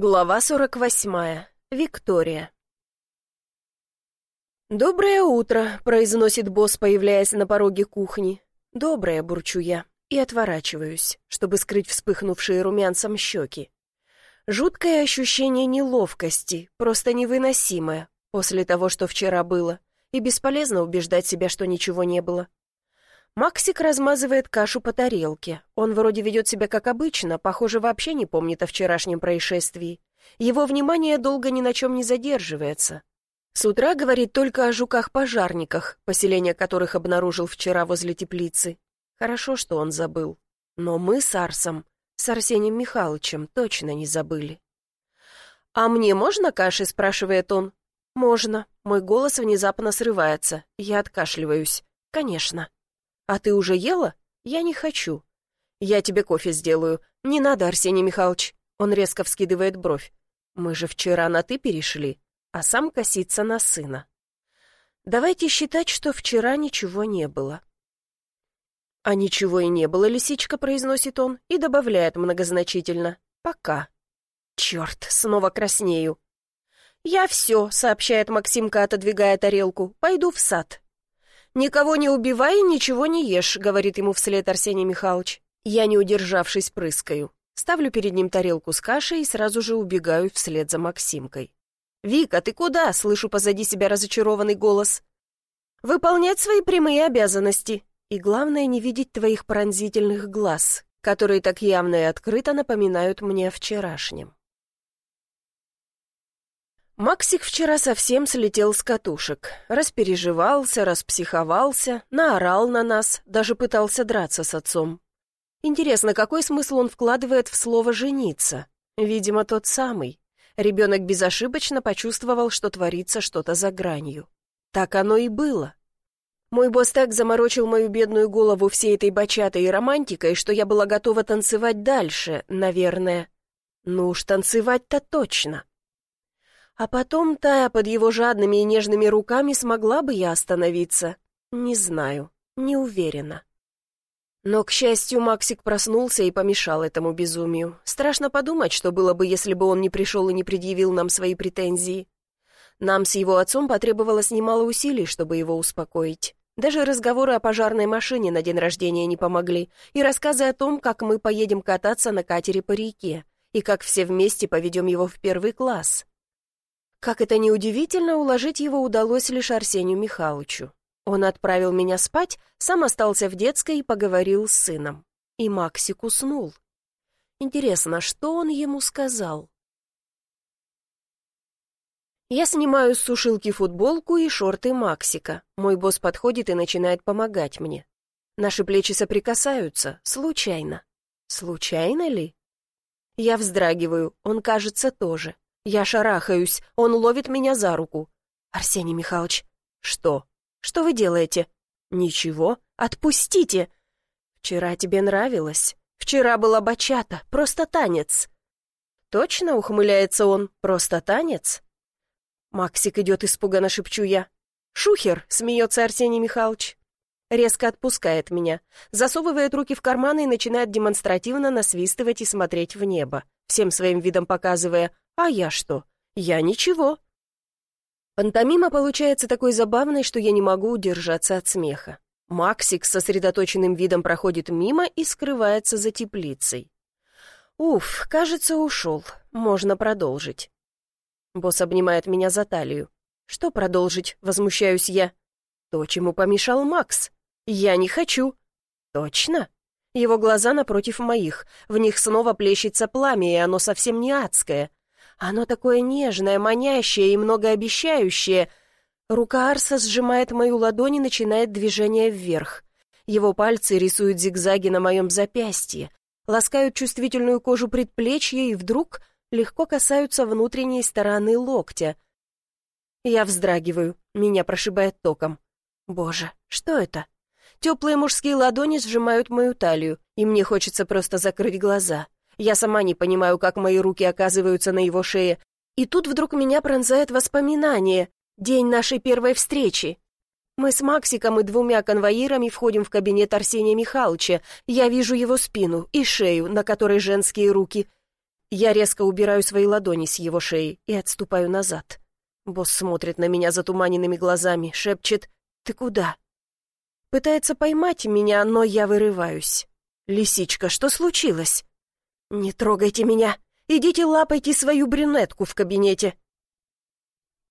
Глава 48. Виктория. «Доброе утро», — произносит босс, появляясь на пороге кухни. «Доброе», — бурчу я, и отворачиваюсь, чтобы скрыть вспыхнувшие румянцем щеки. Жуткое ощущение неловкости, просто невыносимое, после того, что вчера было, и бесполезно убеждать себя, что ничего не было. Максик размазывает кашу по тарелке. Он вроде ведет себя как обычно, похоже, вообще не помнит о вчерашнем происшествии. Его внимание долго ни на чем не задерживается. С утра говорит только о жуках-пожарниках, поселение которых обнаружил вчера возле теплицы. Хорошо, что он забыл. Но мы с Арсом, с Арсением Михайловичем, точно не забыли. «А мне можно каши?» — спрашивает он. «Можно». Мой голос внезапно срывается. Я откашливаюсь. «Конечно». «А ты уже ела? Я не хочу». «Я тебе кофе сделаю. Не надо, Арсений Михайлович». Он резко вскидывает бровь. «Мы же вчера на «ты» перешли», а сам косится на сына. «Давайте считать, что вчера ничего не было». «А ничего и не было, лисичка», — произносит он и добавляет многозначительно. «Пока». «Черт, снова краснею». «Я все», — сообщает Максимка, отодвигая тарелку. «Пойду в сад». «Никого не убивай и ничего не ешь», — говорит ему вслед Арсений Михайлович. Я, не удержавшись, прыскаю. Ставлю перед ним тарелку с кашей и сразу же убегаю вслед за Максимкой. «Вика, ты куда?» — слышу позади себя разочарованный голос. «Выполнять свои прямые обязанности. И главное, не видеть твоих пронзительных глаз, которые так явно и открыто напоминают мне о вчерашнем». Максик вчера совсем слетел с катушек. Распереживался, распсиховался, наорал на нас, даже пытался драться с отцом. Интересно, какой смысл он вкладывает в слово «жениться»? Видимо, тот самый. Ребенок безошибочно почувствовал, что творится что-то за гранью. Так оно и было. Мой босс так заморочил мою бедную голову всей этой бачатой и романтикой, что я была готова танцевать дальше, наверное. Ну уж танцевать-то точно. А потом, тая под его жадными и нежными руками, смогла бы я остановиться? Не знаю, не уверена. Но, к счастью, Максик проснулся и помешал этому безумию. Страшно подумать, что было бы, если бы он не пришел и не предъявил нам свои претензии. Нам с его отцом потребовалось немало усилий, чтобы его успокоить. Даже разговоры о пожарной машине на день рождения не помогли, и рассказы о том, как мы поедем кататься на катере по реке, и как все вместе поведем его в первый класс. Как это ни удивительно, уложить его удалось лишь Арсению Михайловичу. Он отправил меня спать, сам остался в детской и поговорил с сыном. И Максик уснул. Интересно, что он ему сказал? Я снимаю с сушилки футболку и шорты Максика. Мой босс подходит и начинает помогать мне. Наши плечи соприкасаются, случайно. Случайно ли? Я вздрагиваю, он, кажется, тоже. Я шарахаюсь, он ловит меня за руку. «Арсений Михайлович». «Что? Что вы делаете?» «Ничего. Отпустите!» «Вчера тебе нравилось. Вчера была бачата, просто танец». «Точно?» — ухмыляется он. «Просто танец?» Максик идет испуганно, шепчу я. «Шухер!» — смеется Арсений Михайлович. Резко отпускает меня, засовывает руки в карманы и начинает демонстративно насвистывать и смотреть в небо, всем своим видом показывая а я что? Я ничего. Пантомима получается такой забавной, что я не могу удержаться от смеха. Максик с сосредоточенным видом проходит мимо и скрывается за теплицей. Уф, кажется, ушел. Можно продолжить. Босс обнимает меня за талию. Что продолжить? Возмущаюсь я. То, чему помешал Макс. Я не хочу. Точно? Его глаза напротив моих. В них снова плещется пламя, и оно совсем не адское. Оно такое нежное, манящее и многообещающее. Рука Арса сжимает мою ладонь и начинает движение вверх. Его пальцы рисуют зигзаги на моем запястье, ласкают чувствительную кожу предплечья и вдруг легко касаются внутренней стороны локтя. Я вздрагиваю, меня прошибает током. Боже, что это? Теплые мужские ладони сжимают мою талию, и мне хочется просто закрыть глаза. Я сама не понимаю, как мои руки оказываются на его шее. И тут вдруг меня пронзает воспоминание. День нашей первой встречи. Мы с Максиком и двумя конвоирами входим в кабинет Арсения Михайловича. Я вижу его спину и шею, на которой женские руки. Я резко убираю свои ладони с его шеи и отступаю назад. Босс смотрит на меня затуманенными глазами, шепчет «Ты куда?». Пытается поймать меня, но я вырываюсь. «Лисичка, что случилось?» «Не трогайте меня! Идите лапайте свою брюнетку в кабинете.